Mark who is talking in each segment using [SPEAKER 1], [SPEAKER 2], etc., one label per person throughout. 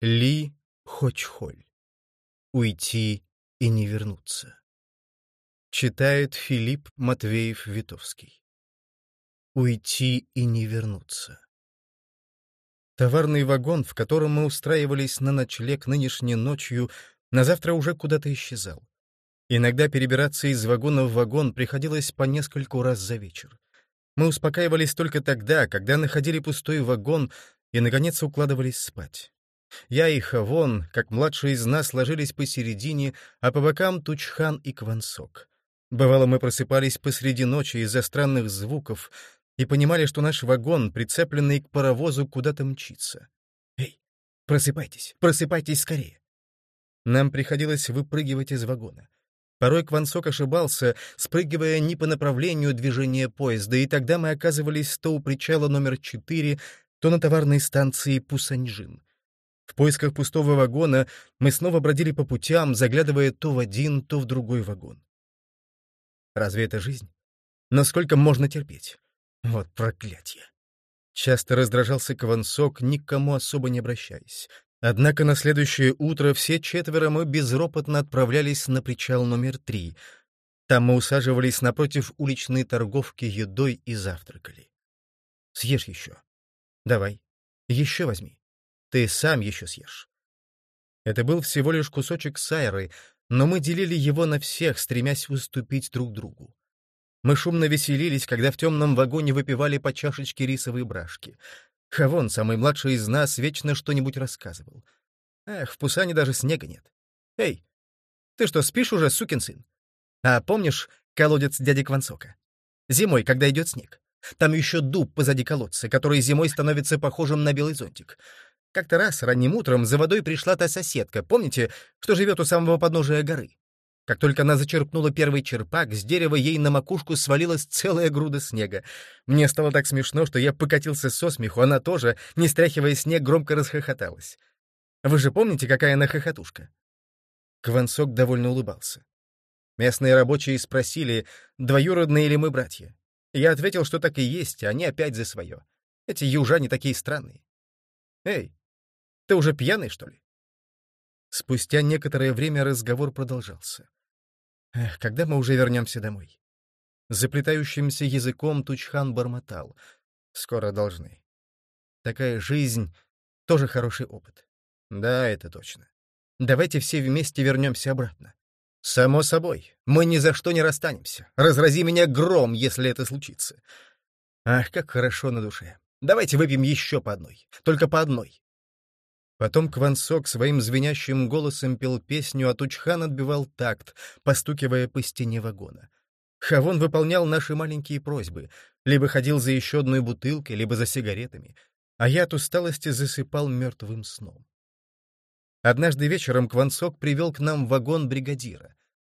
[SPEAKER 1] Ли Хочхоль. Уйти и не вернуться. Читает Филипп Матвеев-Витовский. Уйти и не вернуться. Товарный вагон, в котором мы устраивались на ночлег нынешней ночью, на завтра уже куда-то исчезал. Иногда перебираться из вагона в вагон приходилось по нескольку раз за вечер. Мы успокаивались только тогда, когда находили пустой вагон и, наконец, укладывались спать. Я и Хавон, как младшие из нас, ложились посередине, а по бокам Тучхан и Квансок. Бывало, мы просыпались посреди ночи из-за странных звуков и понимали, что наш вагон, прицепленный к паровозу, куда-то мчится. «Эй, просыпайтесь, просыпайтесь скорее!» Нам приходилось выпрыгивать из вагона. Порой Квансок ошибался, спрыгивая не по направлению движения поезда, и тогда мы оказывались то у причала номер 4, то на товарной станции Пусаньжин. В поисках пустого вагона мы снова бродили по путям, заглядывая то в один, то в другой вагон. Разве это жизнь? Насколько можно терпеть? Вот проклятие! Часто раздражался Квансок, никому особо не обращаясь. Однако на следующее утро все четверо мы безропотно отправлялись на причал номер три. Там мы усаживались напротив уличной торговки едой и завтракали. «Съешь еще. Давай. Еще возьми. Ты сам еще съешь. Это был всего лишь кусочек сайры, но мы делили его на всех, стремясь уступить друг другу. Мы шумно веселились, когда в темном вагоне выпивали по чашечке рисовой брашки. Хавон, самый младший из нас, вечно что-нибудь рассказывал. Эх, в Пусане даже снега нет. Эй, ты что, спишь уже, сукин сын? А помнишь колодец дяди Квансока? Зимой, когда идет снег. Там еще дуб позади колодца, который зимой становится похожим на белый зонтик. Как-то раз ранним утром за водой пришла та соседка, помните, что живет у самого подножия горы? Как только она зачерпнула первый черпак, с дерева ей на макушку свалилась целая груда снега. Мне стало так смешно, что я покатился со смеху, она тоже, не стряхивая снег, громко расхохоталась. Вы же помните, какая она хохотушка? Квансок довольно улыбался. Местные рабочие спросили, двоюродные ли мы братья. Я ответил, что так и есть, а они опять за свое. Эти южане такие странные. Эй, ты уже пьяный, что ли?» Спустя некоторое время разговор продолжался. «Эх, когда мы уже вернемся домой?» Заплетающимся языком Тучхан бормотал. «Скоро должны. Такая жизнь — тоже хороший опыт. Да, это точно. Давайте все вместе вернемся обратно. Само собой, мы ни за что не расстанемся. Разрази меня гром, если это случится. Ах, как хорошо на душе. Давайте выпьем еще по одной. Только по одной. Потом Квансок своим звенящим голосом пел песню, а Тучхан отбивал такт, постукивая по стене вагона. Хавон выполнял наши маленькие просьбы, либо ходил за еще одной бутылкой, либо за сигаретами, а я от усталости засыпал мертвым сном. Однажды вечером Квансок привел к нам вагон бригадира.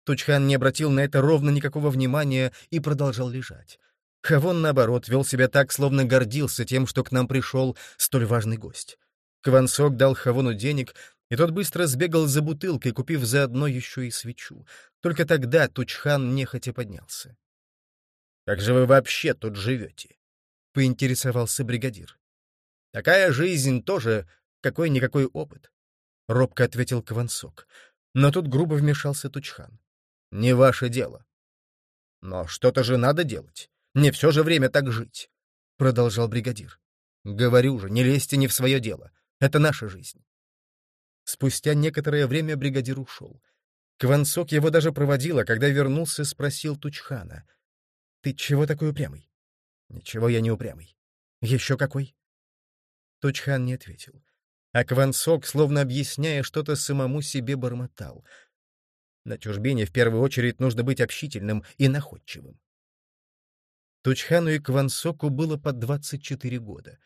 [SPEAKER 1] Тучхан не обратил на это ровно никакого внимания и продолжал лежать. Хавон, наоборот, вел себя так, словно гордился тем, что к нам пришел столь важный гость. Квансок дал Хавону денег, и тот быстро сбегал за бутылкой, купив заодно еще и свечу. Только тогда Тучхан нехотя поднялся. «Как же вы вообще тут живете?» — поинтересовался бригадир. «Такая жизнь тоже какой-никакой опыт», — робко ответил Квансок. Но тут грубо вмешался Тучхан. «Не ваше дело». «Но что-то же надо делать. Не все же время так жить», — продолжал бригадир. «Говорю же, не лезьте не в свое дело. Это наша жизнь. Спустя некоторое время бригадир ушел. Квансок его даже проводила, когда вернулся, спросил Тучхана. «Ты чего такой упрямый?» «Ничего я не упрямый. Еще какой?» Тучхан не ответил. А Квансок, словно объясняя что-то самому себе, бормотал. На чужбине в первую очередь нужно быть общительным и находчивым. Тучхану и Квансоку было по 24 года.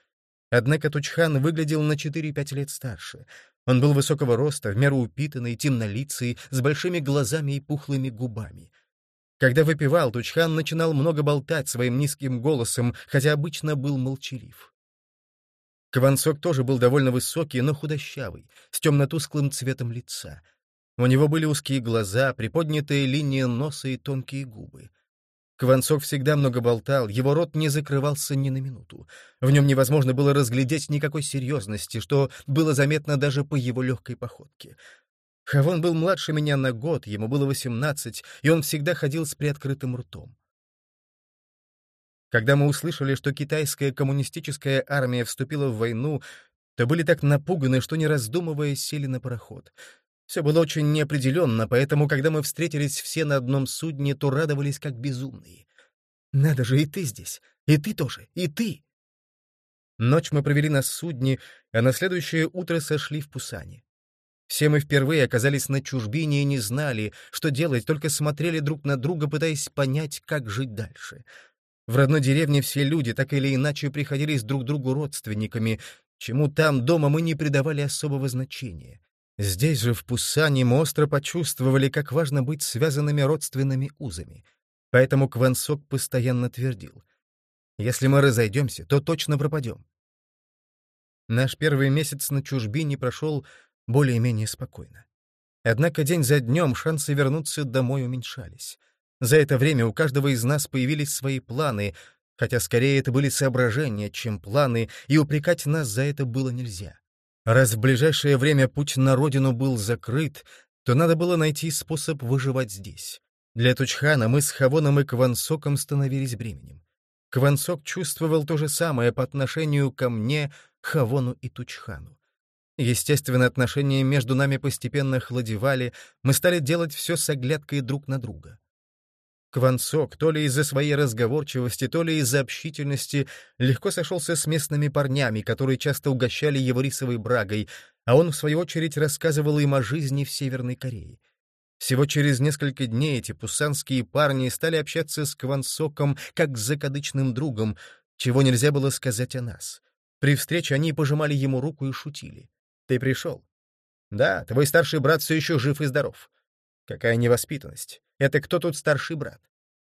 [SPEAKER 1] Однако Тучхан выглядел на 4-5 лет старше. Он был высокого роста, в меру упитанный, темнолицый, с большими глазами и пухлыми губами. Когда выпивал, Тучхан начинал много болтать своим низким голосом, хотя обычно был молчалив. Квансок тоже был довольно высокий, но худощавый, с темно-тусклым цветом лица. У него были узкие глаза, приподнятая линия носа и тонкие губы. Кванцов всегда много болтал, его рот не закрывался ни на минуту. В нем невозможно было разглядеть никакой серьезности, что было заметно даже по его легкой походке. Хавон был младше меня на год, ему было восемнадцать, и он всегда ходил с приоткрытым ртом. Когда мы услышали, что китайская коммунистическая армия вступила в войну, то были так напуганы, что, не раздумывая, сели на пароход. Все было очень неопределенно, поэтому, когда мы встретились все на одном судне, то радовались как безумные. «Надо же, и ты здесь! И ты тоже! И ты!» Ночь мы провели на судне, а на следующее утро сошли в Пусане. Все мы впервые оказались на чужбине и не знали, что делать, только смотрели друг на друга, пытаясь понять, как жить дальше — в родной деревне все люди так или иначе приходились друг другу родственниками, чему там дома мы не придавали особого значения. Здесь же, в Пусане, мы остро почувствовали, как важно быть связанными родственными узами. Поэтому Квансок постоянно твердил. «Если мы разойдемся, то точно пропадем». Наш первый месяц на чужбине прошел более-менее спокойно. Однако день за днем шансы вернуться домой уменьшались. За это время у каждого из нас появились свои планы, хотя скорее это были соображения, чем планы, и упрекать нас за это было нельзя. Раз в ближайшее время путь на родину был закрыт, то надо было найти способ выживать здесь. Для Тучхана мы с Хавоном и Квансоком становились бременем. Квансок чувствовал то же самое по отношению ко мне, Хавону и Тучхану. Естественно, отношения между нами постепенно хладевали, мы стали делать все с оглядкой друг на друга. Квансок, то ли из-за своей разговорчивости, то ли из-за общительности, легко сошелся с местными парнями, которые часто угощали его рисовой брагой, а он, в свою очередь, рассказывал им о жизни в Северной Корее. Всего через несколько дней эти пусанские парни стали общаться с Квансоком как с закадычным другом, чего нельзя было сказать о нас. При встрече они пожимали ему руку и шутили. «Ты пришел?» «Да, твой старший брат все еще жив и здоров». «Какая невоспитанность! Это кто тут старший брат?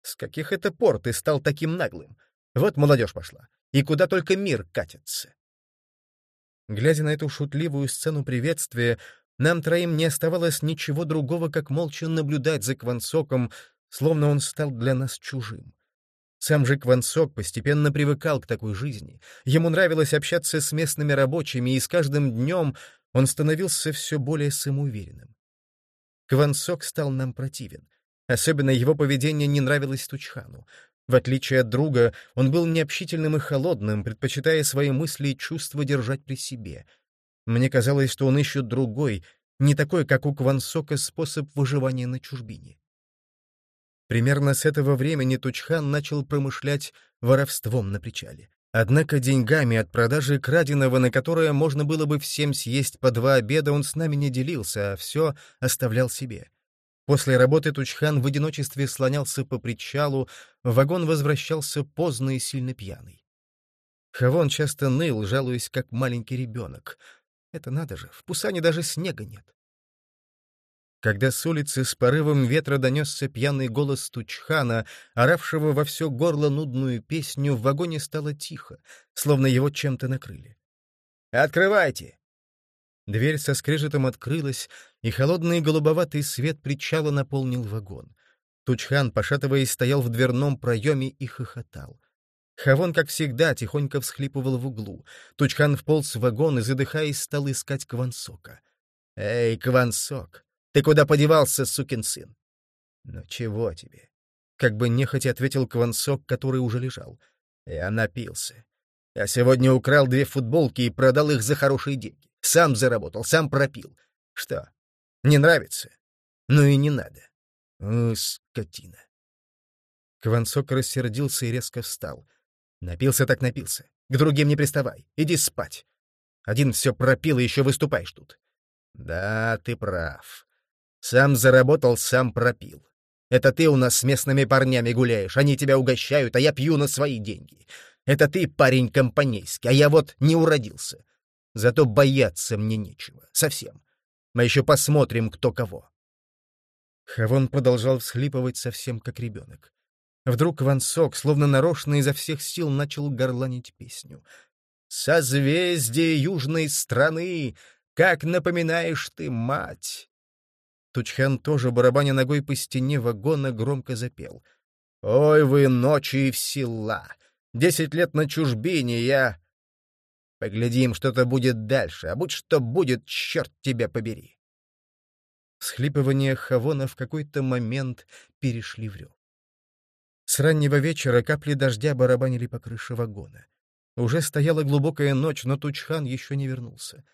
[SPEAKER 1] С каких это пор ты стал таким наглым? Вот молодежь пошла. И куда только мир катится. Глядя на эту шутливую сцену приветствия, нам троим не оставалось ничего другого, как молча наблюдать за Квансоком, словно он стал для нас чужим. Сам же Квансок постепенно привыкал к такой жизни. Ему нравилось общаться с местными рабочими, и с каждым днем он становился все более самоуверенным. Квансок стал нам противен. Особенно его поведение не нравилось Тучхану. В отличие от друга, он был необщительным и холодным, предпочитая свои мысли и чувства держать при себе. Мне казалось, что он ищет другой, не такой, как у Квансока, способ выживания на чужбине. Примерно с этого времени Тучхан начал промышлять воровством на причале. Однако деньгами от продажи краденого, на которое можно было бы всем съесть по два обеда, он с нами не делился, а все оставлял себе. После работы Тучхан в одиночестве слонялся по причалу, в вагон возвращался поздно и сильно пьяный. Хавон часто ныл, жалуясь, как маленький ребенок. Это надо же, в Пусане даже снега нет. Когда с улицы с порывом ветра донесся пьяный голос Тучхана, оравшего во все горло нудную песню, в вагоне стало тихо, словно его чем-то накрыли. «Открывайте! Дверь со скрежетом открылась, и холодный голубоватый свет причала наполнил вагон. Тучхан, пошатываясь, стоял в дверном проеме и хохотал. Хавон, как всегда, тихонько всхлипывал в углу. Тучхан вполз в вагон и, задыхаясь, стал искать Квансока. «Эй, Квансок, ты куда подевался, сукин сын?» «Ну чего тебе?» Как бы нехотя ответил Квансок, который уже лежал. «Я напился. Я сегодня украл две футболки и продал их за хорошие деньги. Сам заработал, сам пропил. Что, не нравится? Ну и не надо. О, скотина. Квансок рассердился и резко встал. Напился так напился. К другим не приставай. Иди спать. Один все пропил и еще выступаешь тут. Да, ты прав. Сам заработал, сам пропил. Это ты у нас с местными парнями гуляешь, они тебя угощают, а я пью на свои деньги. Это ты парень компанейский, а я вот не уродился. Зато бояться мне нечего. Совсем. Мы еще посмотрим, кто кого. Хавон продолжал всхлипывать совсем как ребенок. Вдруг Вансок, словно нарочно изо всех сил, начал горланить песню. «Созвездие южной страны, как напоминаешь ты, мать!» Тучхан тоже, барабаня ногой по стене вагона, громко запел. Ой вы ночи в села! Десять лет на чужбине я... Поглядим, что-то будет дальше, а будь что будет, черт тебя побери. Схлипывания Хавона в какой-то момент перешли в рев. С раннего вечера капли дождя барабанили по крыше вагона. Уже стояла глубокая ночь, но Тучхан еще не вернулся.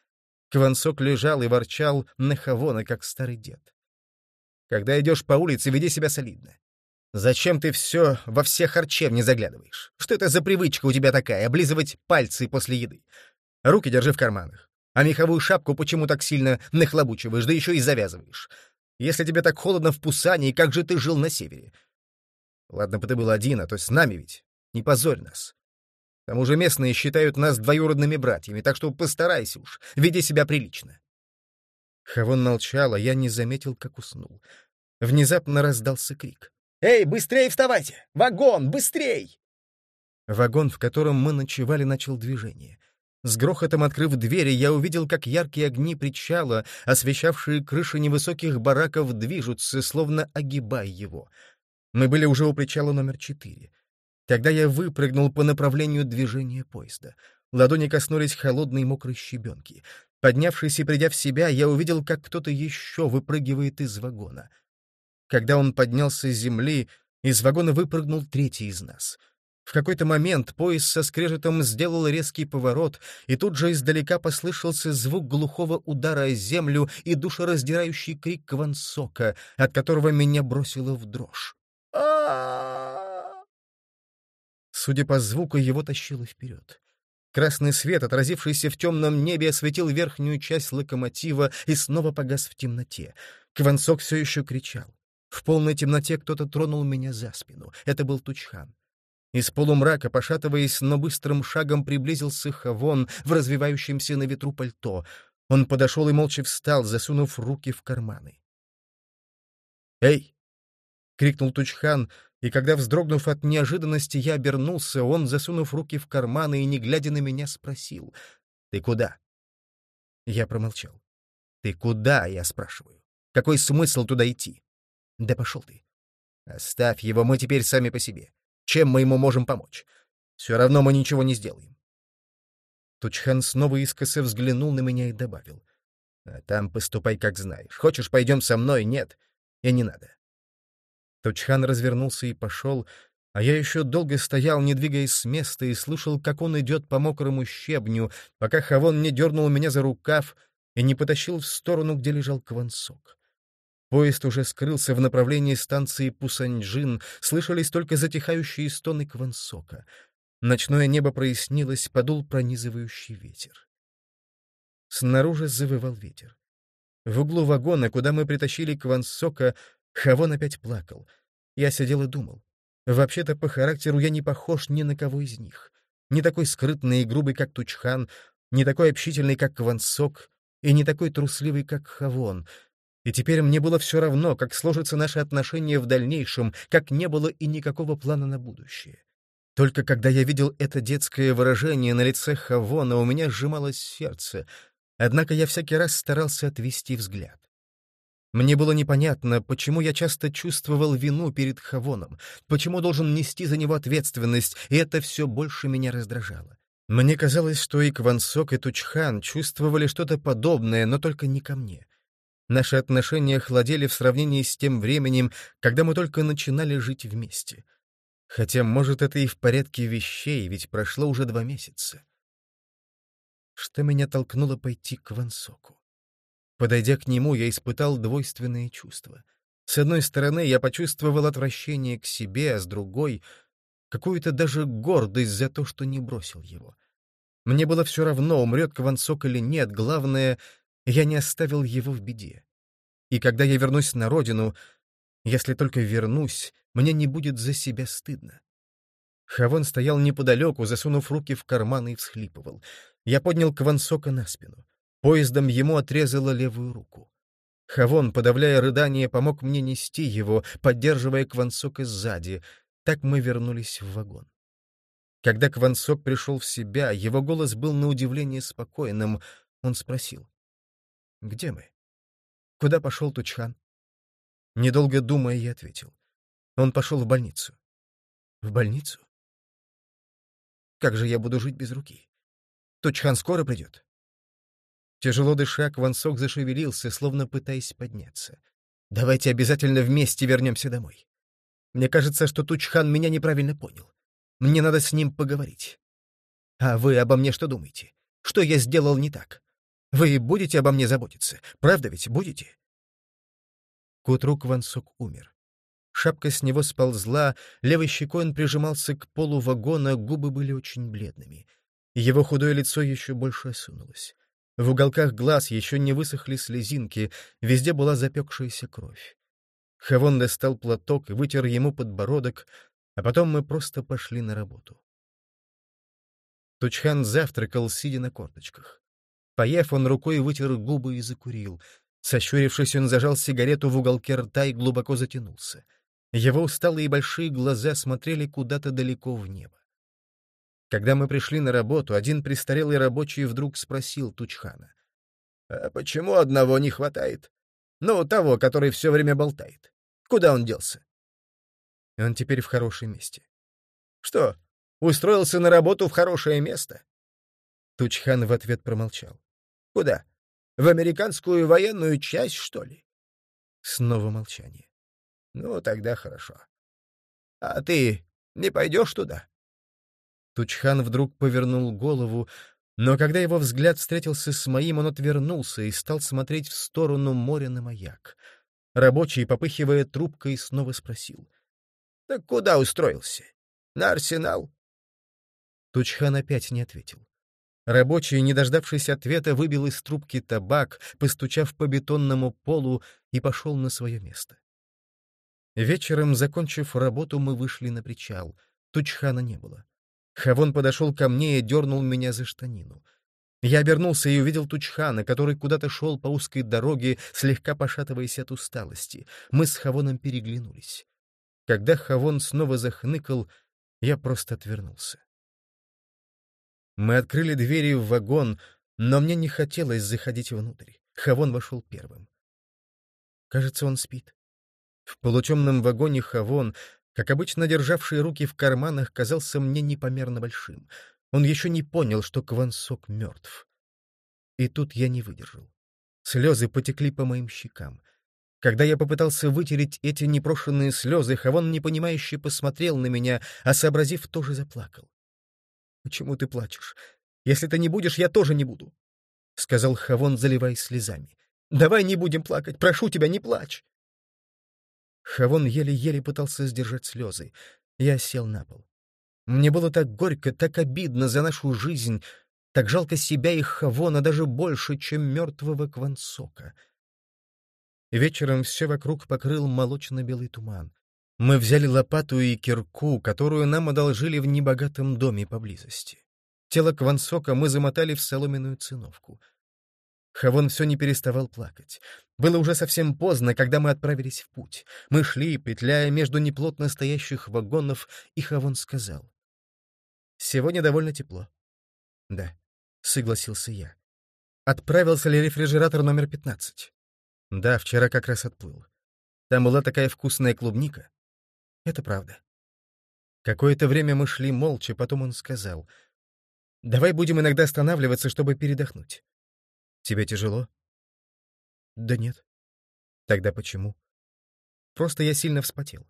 [SPEAKER 1] Квансок лежал и ворчал на Хавона, как старый дед. «Когда идешь по улице, веди себя солидно. Зачем ты все во все харчевни заглядываешь? Что это за привычка у тебя такая — облизывать пальцы после еды? Руки держи в карманах. А меховую шапку почему так сильно нахлобучиваешь, да еще и завязываешь? Если тебе так холодно в Пусане, как же ты жил на севере? Ладно бы ты был один, а то с нами ведь. Не позорь нас. К тому же местные считают нас двоюродными братьями, так что постарайся уж, веди себя прилично. Хавон молчал, а я не заметил, как уснул. Внезапно раздался крик. «Эй, быстрее вставайте! Вагон, быстрей!» Вагон, в котором мы ночевали, начал движение. С грохотом открыв двери, я увидел, как яркие огни причала, освещавшие крыши невысоких бараков, движутся, словно огибая его. Мы были уже у причала номер четыре. Тогда я выпрыгнул по направлению движения поезда. Ладони коснулись холодной мокрой щебенки. Поднявшись и придя в себя, я увидел, как кто-то еще выпрыгивает из вагона — когда он поднялся с земли, из вагона выпрыгнул третий из нас. В какой-то момент поезд со скрежетом сделал резкий поворот, и тут же издалека послышался звук глухого удара о землю и душераздирающий крик Квансока, от которого меня бросило в дрожь. Судя по звуку, его тащило вперед. Красный свет, отразившийся в темном небе, осветил верхнюю часть локомотива и снова погас в темноте. Квансок все еще кричал. В полной темноте кто-то тронул меня за спину. Это был Тучхан. Из полумрака, пошатываясь, но быстрым шагом приблизился Хавон в развивающемся на ветру пальто. Он подошел и молча встал, засунув руки в карманы. «Эй!» — крикнул Тучхан, и когда, вздрогнув от неожиданности, я обернулся, он, засунув руки в карманы и, не глядя на меня, спросил. «Ты куда?» Я промолчал. «Ты куда?» — я спрашиваю. «Какой смысл туда идти?» Да пошел ты. Оставь его, мы теперь сами по себе. Чем мы ему можем помочь? Все равно мы ничего не сделаем. Тучхан снова искоса взглянул на меня и добавил. А там поступай, как знаешь. Хочешь, пойдем со мной? Нет. И не надо. Тучхан развернулся и пошел, а я еще долго стоял, не двигаясь с места, и слушал, как он идет по мокрому щебню, пока Хавон не дернул меня за рукав и не потащил в сторону, где лежал квансок. Поезд уже скрылся в направлении станции Пусаньджин, слышались только затихающие стоны Квансока. Ночное небо прояснилось, подул пронизывающий ветер. Снаружи завывал ветер. В углу вагона, куда мы притащили Квансока, Хавон опять плакал. Я сидел и думал. Вообще-то по характеру я не похож ни на кого из них. Не такой скрытный и грубый, как Тучхан, не такой общительный, как Квансок, и не такой трусливый, как Хавон — и теперь мне было все равно, как сложатся наши отношения в дальнейшем, как не было и никакого плана на будущее. Только когда я видел это детское выражение на лице Хавона, у меня сжималось сердце, однако я всякий раз старался отвести взгляд. Мне было непонятно, почему я часто чувствовал вину перед Хавоном, почему должен нести за него ответственность, и это все больше меня раздражало. Мне казалось, что и Квансок, и Тучхан чувствовали что-то подобное, но только не ко мне. Наши отношения охладели в сравнении с тем временем, когда мы только начинали жить вместе. Хотя, может, это и в порядке вещей, ведь прошло уже два месяца. Что меня толкнуло пойти к Вансоку? Подойдя к нему, я испытал двойственные чувства. С одной стороны, я почувствовал отвращение к себе, а с другой — какую-то даже гордость за то, что не бросил его. Мне было все равно, умрет Квансок или нет, главное — я не оставил его в беде. И когда я вернусь на родину, если только вернусь, мне не будет за себя стыдно. Хавон стоял неподалеку, засунув руки в карманы и всхлипывал. Я поднял Квансока на спину. Поездом ему отрезала левую руку. Хавон, подавляя рыдание, помог мне нести его, поддерживая Квансока сзади. Так мы вернулись в вагон. Когда Квансок пришел в себя, его голос был на удивление спокойным. Он спросил. Где мы? Куда пошел Тучхан? Недолго думая, я ответил. Он пошел в больницу. В больницу? Как же я буду жить без руки? Тучхан скоро придет? Тяжело дыша, Квансок зашевелился, словно пытаясь подняться. Давайте обязательно вместе вернемся домой. Мне кажется, что Тучхан меня неправильно понял. Мне надо с ним поговорить. А вы обо мне что думаете? Что я сделал не так? Вы будете обо мне заботиться? Правда ведь будете? К утру Квансок умер. Шапка с него сползла, левой щекой он прижимался к полу вагона, губы были очень бледными. Его худое лицо еще больше осунулось. В уголках глаз еще не высохли слезинки, везде была запекшаяся кровь. Хавон достал платок и вытер ему подбородок, а потом мы просто пошли на работу. Тучхан завтракал, сидя на корточках. Поев, он рукой вытер губы и закурил. Сощурившись, он зажал сигарету в уголке рта и глубоко затянулся. Его усталые большие глаза смотрели куда-то далеко в небо. Когда мы пришли на работу, один престарелый рабочий вдруг спросил Тучхана. «А почему одного не хватает? Ну, того, который все время болтает. Куда он делся?» Он теперь в хорошем месте. «Что, устроился на работу в хорошее место?» Тучхан в ответ промолчал. «Куда? В американскую военную часть, что ли?» Снова молчание. Ну, тогда хорошо. А ты не пойдешь туда? Тучхан вдруг повернул голову, но когда его взгляд встретился с моим, он отвернулся и стал смотреть в сторону моря на маяк. Рабочий, попыхивая трубкой, снова спросил. — Так куда устроился? На арсенал? Тучхан опять не ответил. Рабочий, не дождавшись ответа, выбил из трубки табак, постучав по бетонному полу, и пошел на свое место. Вечером, закончив работу, мы вышли на причал. Тучхана не было. Хавон подошел ко мне и дернул меня за штанину. Я обернулся и увидел Тучхана, который куда-то шел по узкой дороге, слегка пошатываясь от усталости. Мы с Хавоном переглянулись. Когда Хавон снова захныкал, я просто отвернулся. Мы открыли двери в вагон, но мне не хотелось заходить внутрь. Хавон вошел первым. Кажется, он спит. В полутемном вагоне Хавон, как обычно державший руки в карманах, казался мне непомерно большим. Он еще не понял, что Квансок мертв. И тут я не выдержал. Слезы потекли по моим щекам. Когда я попытался вытереть эти непрошенные слезы, Хавон непонимающе посмотрел на меня, а, сообразив, тоже заплакал. «Почему ты плачешь? Если ты не будешь, я тоже не буду», — сказал Хавон, заливаясь слезами. «Давай не будем плакать, прошу тебя, не плачь». Хавон еле-еле пытался сдержать слезы. Я сел на пол. Мне было так горько, так обидно за нашу жизнь, так жалко себя и Хавона даже больше, чем мертвого Квансока. Вечером все вокруг покрыл молочно-белый туман. Мы взяли лопату и кирку, которую нам одолжили в небогатом доме поблизости. Тело Квансока мы замотали в соломенную циновку — Хавон все не переставал плакать. Было уже совсем поздно, когда мы отправились в путь. Мы шли, петляя между неплотно стоящих вагонов, и Хавон сказал. «Сегодня довольно тепло». «Да», — согласился я. «Отправился ли рефрижератор номер пятнадцать?» «Да, вчера как раз отплыл. Там была такая вкусная клубника». «Это правда». Какое-то время мы шли молча, потом он сказал. «Давай будем иногда останавливаться, чтобы передохнуть». Тебе тяжело? Да нет. Тогда почему? Просто я сильно вспотел.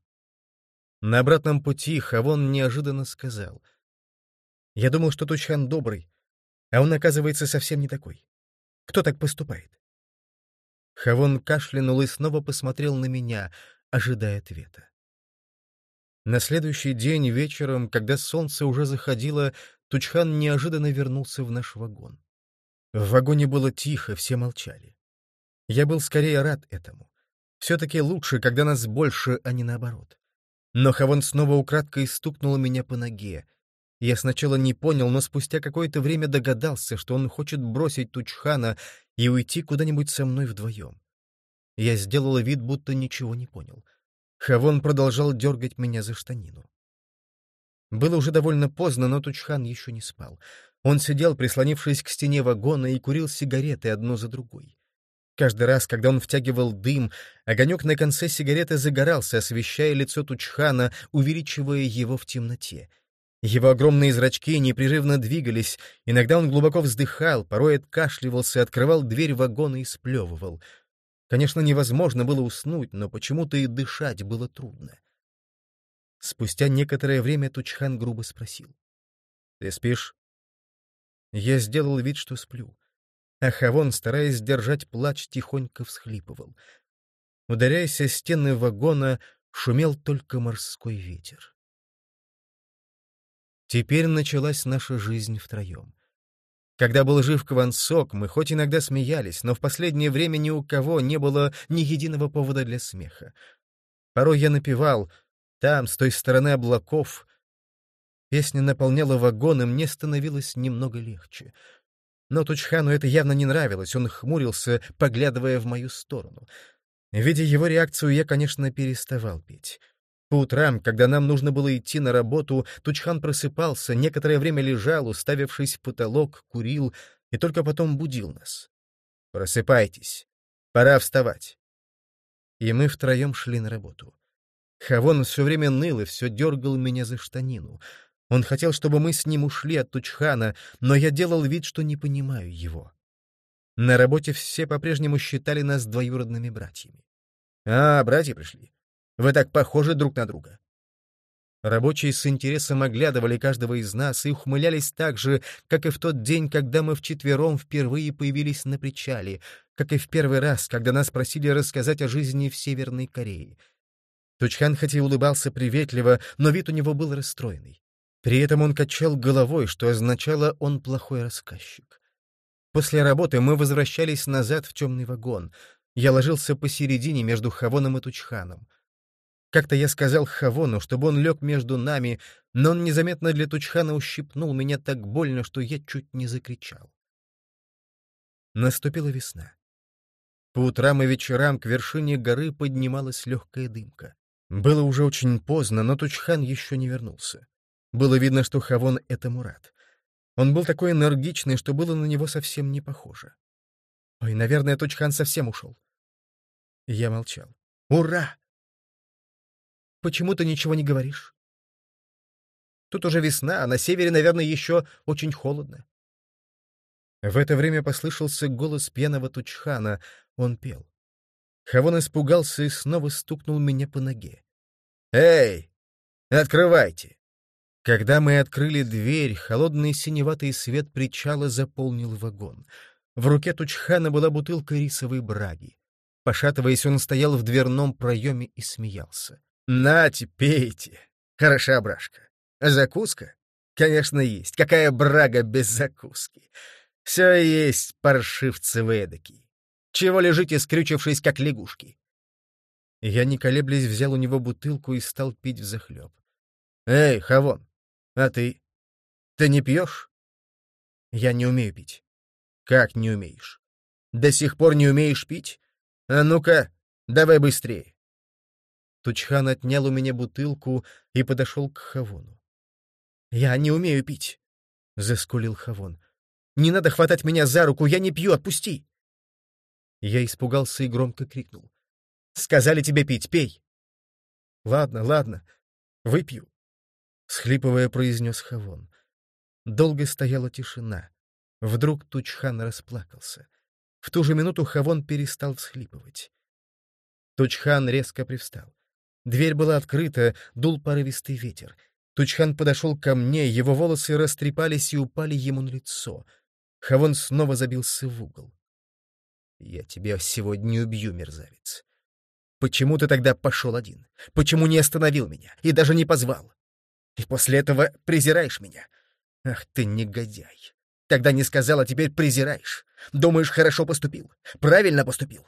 [SPEAKER 1] На обратном пути Хавон неожиданно сказал. Я думал, что Тучхан добрый, а он, оказывается, совсем не такой. Кто так поступает? Хавон кашлянул и снова посмотрел на меня, ожидая ответа. На следующий день вечером, когда солнце уже заходило, Тучхан неожиданно вернулся в наш вагон. В вагоне было тихо, все молчали. Я был скорее рад этому. Все-таки лучше, когда нас больше, а не наоборот. Но Хавон снова украдкой стукнул меня по ноге. Я сначала не понял, но спустя какое-то время догадался, что он хочет бросить Тучхана и уйти куда-нибудь со мной вдвоем. Я сделала вид, будто ничего не понял. Хавон продолжал дергать меня за штанину. Было уже довольно поздно, но Тучхан еще не спал. Он сидел, прислонившись к стене вагона, и курил сигареты одну за другой. Каждый раз, когда он втягивал дым, огонек на конце сигареты загорался, освещая лицо Тучхана, увеличивая его в темноте. Его огромные зрачки непрерывно двигались, иногда он глубоко вздыхал, порой откашливался, открывал дверь вагона и сплевывал. Конечно, невозможно было уснуть, но почему-то и дышать было трудно. Спустя некоторое время Тучхан грубо спросил. — Ты спишь? Я сделал вид, что сплю. А Хавон, стараясь сдержать плач, тихонько всхлипывал. Ударяясь о стены вагона, шумел только морской ветер. Теперь началась наша жизнь втроем. Когда был жив Квансок, мы хоть иногда смеялись, но в последнее время ни у кого не было ни единого повода для смеха. Порой я напевал «Там, с той стороны облаков». Песня наполняла вагон, и мне становилось немного легче — но Тучхану это явно не нравилось, он хмурился, поглядывая в мою сторону. Видя его реакцию, я, конечно, переставал петь. По утрам, когда нам нужно было идти на работу, Тучхан просыпался, некоторое время лежал, уставившись в потолок, курил и только потом будил нас. «Просыпайтесь. Пора вставать». И мы втроем шли на работу. Хавон все время ныл и все дергал меня за штанину — он хотел, чтобы мы с ним ушли от Тучхана, но я делал вид, что не понимаю его. На работе все по-прежнему считали нас двоюродными братьями. «А, братья пришли. Вы так похожи друг на друга». Рабочие с интересом оглядывали каждого из нас и ухмылялись так же, как и в тот день, когда мы вчетвером впервые появились на причале, как и в первый раз, когда нас просили рассказать о жизни в Северной Корее. Тучхан хоть и улыбался приветливо, но вид у него был расстроенный. При этом он качал головой, что означало «он плохой рассказчик». После работы мы возвращались назад в темный вагон. Я ложился посередине между Хавоном и Тучханом. Как-то я сказал Хавону, чтобы он лег между нами, но он незаметно для Тучхана ущипнул меня так больно, что я чуть не закричал. Наступила весна. По утрам и вечерам к вершине горы поднималась легкая дымка. Было уже очень поздно, но Тучхан еще не вернулся. Было видно, что Хавон — это Мурат. Он был такой энергичный, что было на него совсем не похоже. Ой, наверное, Тучхан совсем ушел. Я молчал. «Ура!» «Почему ты ничего не говоришь?» «Тут уже весна, а на севере, наверное, еще очень холодно». В это время послышался голос пьяного Тучхана. Он пел. Хавон испугался и снова стукнул меня по ноге. «Эй, открывайте!» Когда мы открыли дверь, холодный синеватый свет причала заполнил вагон. В руке Тучхана была бутылка рисовой браги. Пошатываясь, он стоял в дверном проеме и смеялся. «Нате, пейте! Хороша брашка. А закуска? Конечно, есть. Какая брага без закуски? Все есть, паршивцы вы. Чего лежите, скрючившись, как лягушки?» Я, не колеблясь, взял у него бутылку и стал пить взахлеб. «Эй, Хавон, а ты? Ты не пьешь? Я не умею пить. Как не умеешь? До сих пор не умеешь пить? А ну-ка, давай быстрее. Тучхан отнял у меня бутылку и подошел к Хавону. «Я не умею пить», — заскулил Хавон. «Не надо хватать меня за руку, я не пью, отпусти!» Я испугался и громко крикнул. «Сказали тебе пить, пей!» «Ладно, ладно, выпью». — схлипывая, произнес Хавон. Долго стояла тишина. Вдруг Тучхан расплакался. В ту же минуту Хавон перестал всхлипывать. Тучхан резко привстал. Дверь была открыта, дул порывистый ветер. Тучхан подошел ко мне, его волосы растрепались и упали ему на лицо. Хавон снова забился в угол. «Я тебя сегодня убью, мерзавец. Почему ты тогда пошел один? Почему не остановил меня и даже не позвал? И после этого презираешь меня? Ах ты негодяй! Тогда не сказал, а теперь презираешь. Думаешь, хорошо поступил? Правильно поступил?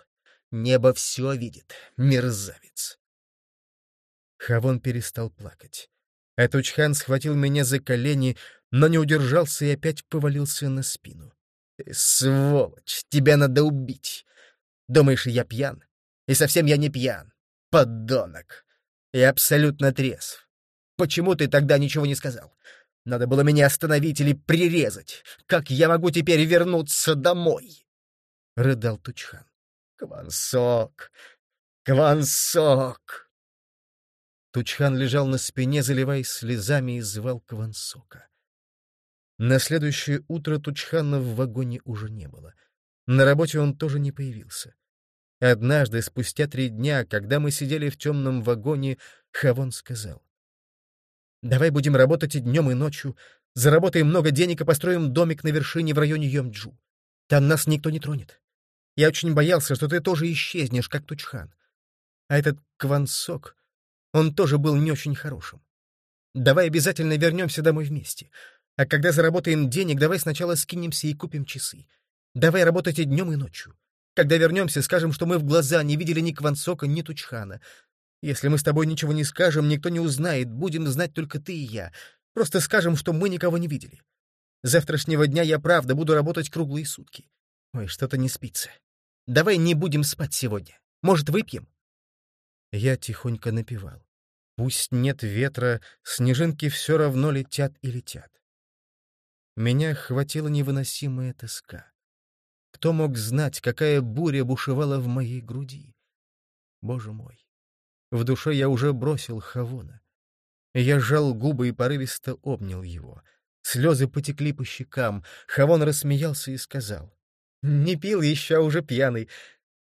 [SPEAKER 1] Небо все видит, мерзавец. Хавон перестал плакать. Этучхан схватил меня за колени, но не удержался и опять повалился на спину. Сволочь, тебя надо убить. Думаешь, я пьян? И совсем я не пьян. Подонок. Я абсолютно трезв. Почему ты тогда ничего не сказал? Надо было меня остановить или прирезать. Как я могу теперь вернуться домой?» — рыдал Тучхан. Квансок! Квансок!» Тучхан лежал на спине, заливаясь слезами, и звал Квансока. На следующее утро Тучхана в вагоне уже не было. На работе он тоже не появился. Однажды, спустя три дня, когда мы сидели в темном вагоне, Хавон сказал. «Давай будем работать и днем, и ночью. Заработаем много денег и построим домик на вершине в районе Йомджу. Там нас никто не тронет. Я очень боялся, что ты тоже исчезнешь, как Тучхан. А этот Квансок, он тоже был не очень хорошим. Давай обязательно вернемся домой вместе. А когда заработаем денег, давай сначала скинемся и купим часы. Давай работать и днем, и ночью. Когда вернемся, скажем, что мы в глаза не видели ни Квансока, ни Тучхана. Если мы с тобой ничего не скажем, никто не узнает, будем знать только ты и я. Просто скажем, что мы никого не видели. Завтрашнего дня я правда буду работать круглые сутки. Ой, что-то не спится. Давай не будем спать сегодня. Может, выпьем?» Я тихонько напевал. Пусть нет ветра, снежинки все равно летят и летят. Меня хватила невыносимая тоска. Кто мог знать, какая буря бушевала в моей груди? Боже мой! В душе я уже бросил Хавона. Я сжал губы и порывисто обнял его. Слезы потекли по щекам. Хавон рассмеялся и сказал. Не пил еще, а уже пьяный.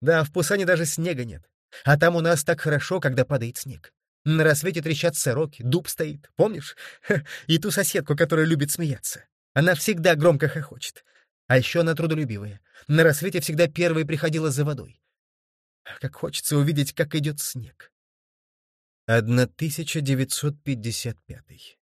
[SPEAKER 1] Да, в Пусане даже снега нет. А там у нас так хорошо, когда падает снег. На рассвете трещат сороки, дуб стоит, помнишь? И ту соседку, которая любит смеяться. Она всегда громко хохочет. А еще она трудолюбивая. На рассвете всегда первой приходила за водой. Как хочется увидеть, как идет снег. 1955